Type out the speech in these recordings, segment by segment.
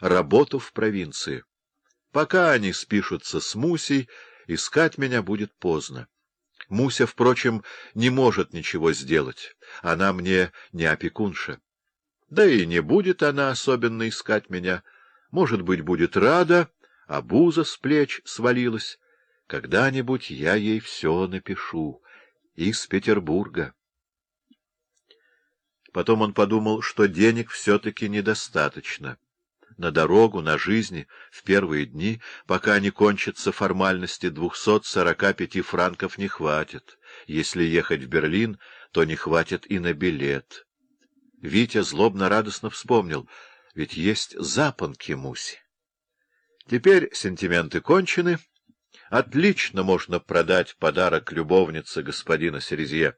работу в провинции. Пока они спишутся с Мусей, искать меня будет поздно. Муся, впрочем, не может ничего сделать. Она мне не опекунша. Да и не будет она особенно искать меня. Может быть, будет рада, а буза с плеч свалилась. Когда-нибудь я ей все напишу. Из Петербурга. Потом он подумал, что денег все-таки недостаточно. На дорогу, на жизни, в первые дни, пока не кончатся формальности, двухсот сорока пяти франков не хватит. Если ехать в Берлин, то не хватит и на билет. Витя злобно-радостно вспомнил, ведь есть запонки Муси. Теперь сентименты кончены. Отлично можно продать подарок любовнице господина Серезье.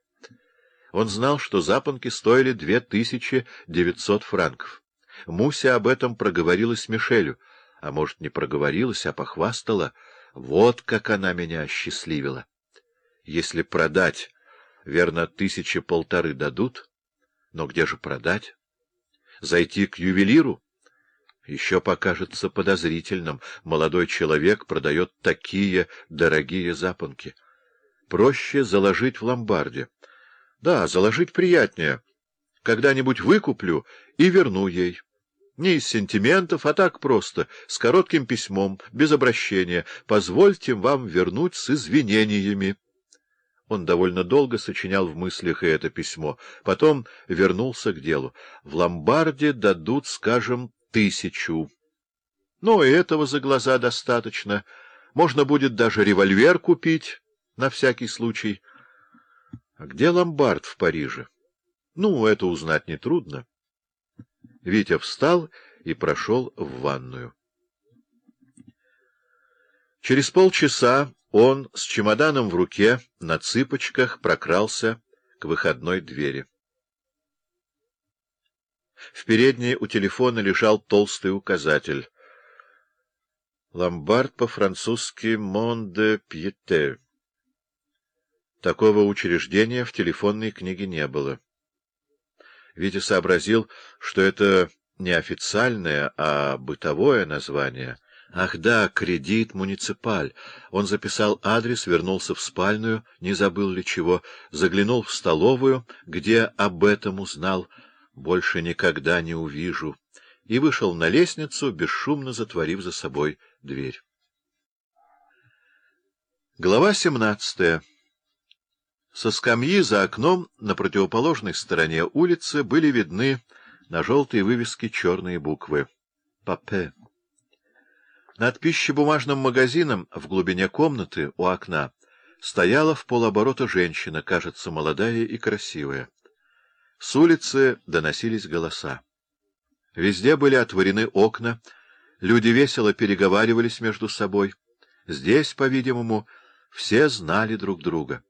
Он знал, что запонки стоили две тысячи девятьсот франков. Муся об этом проговорилась Мишелю, а может, не проговорилась, а похвастала. Вот как она меня осчастливила. Если продать, верно, тысячи полторы дадут, но где же продать? Зайти к ювелиру? Еще покажется подозрительным. Молодой человек продает такие дорогие запонки. Проще заложить в ломбарде. Да, заложить приятнее. Когда-нибудь выкуплю и верну ей. Не из сентиментов, а так просто, с коротким письмом, без обращения. Позвольте вам вернуть с извинениями. Он довольно долго сочинял в мыслях и это письмо. Потом вернулся к делу. В ломбарде дадут, скажем, тысячу. Но этого за глаза достаточно. Можно будет даже револьвер купить, на всякий случай. А где ломбард в Париже? Ну, это узнать нетрудно. Витя встал и прошел в ванную. Через полчаса он с чемоданом в руке на цыпочках прокрался к выходной двери. В передней у телефона лежал толстый указатель. Ломбард по-французски «Монде Пьете». Такого учреждения в телефонной книге не было. Витя сообразил, что это не официальное, а бытовое название. Ах да, кредит муниципаль. Он записал адрес, вернулся в спальную, не забыл ли чего, заглянул в столовую, где об этом узнал, больше никогда не увижу, и вышел на лестницу, бесшумно затворив за собой дверь. Глава семнадцатая со скамьи за окном на противоположной стороне улицы были видны на желтой вывеске черные буквы «Папе». Над пищебумажным магазином в глубине комнаты у окна стояла в полоборота женщина, кажется, молодая и красивая. С улицы доносились голоса. Везде были отворены окна, люди весело переговаривались между собой. Здесь, по-видимому, все знали друг друга.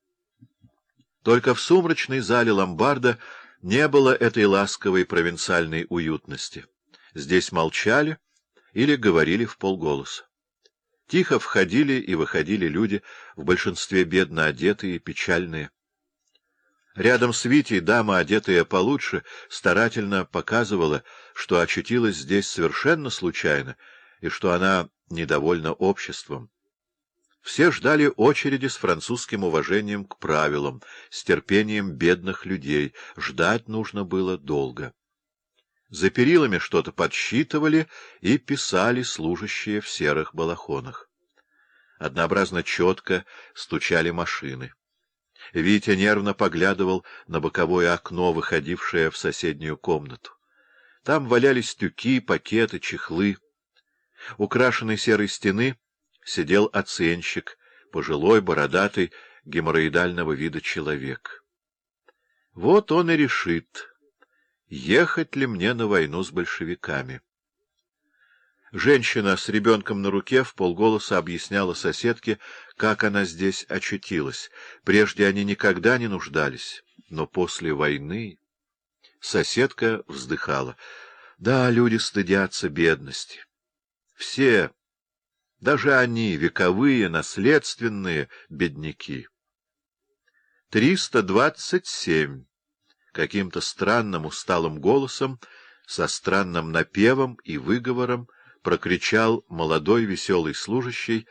Только в сумрачной зале ломбарда не было этой ласковой провинциальной уютности. Здесь молчали или говорили в полголоса. Тихо входили и выходили люди, в большинстве бедно одетые, печальные. Рядом с Витей дама, одетая получше, старательно показывала, что очутилась здесь совершенно случайно и что она недовольна обществом. Все ждали очереди с французским уважением к правилам, с терпением бедных людей. Ждать нужно было долго. За перилами что-то подсчитывали и писали служащие в серых балахонах. Однообразно четко стучали машины. Витя нервно поглядывал на боковое окно, выходившее в соседнюю комнату. Там валялись тюки, пакеты, чехлы. Украшенной серой стены сидел оценщик, пожилой, бородатый, геморроидального вида человек. Вот он и решит, ехать ли мне на войну с большевиками. Женщина с ребенком на руке в полголоса объясняла соседке, как она здесь очутилась. Прежде они никогда не нуждались, но после войны... Соседка вздыхала. Да, люди стыдятся бедности. Все даже они, вековые, наследственные бедняки. Триста двадцать семь. Каким-то странным усталым голосом, со странным напевом и выговором прокричал молодой веселый служащий,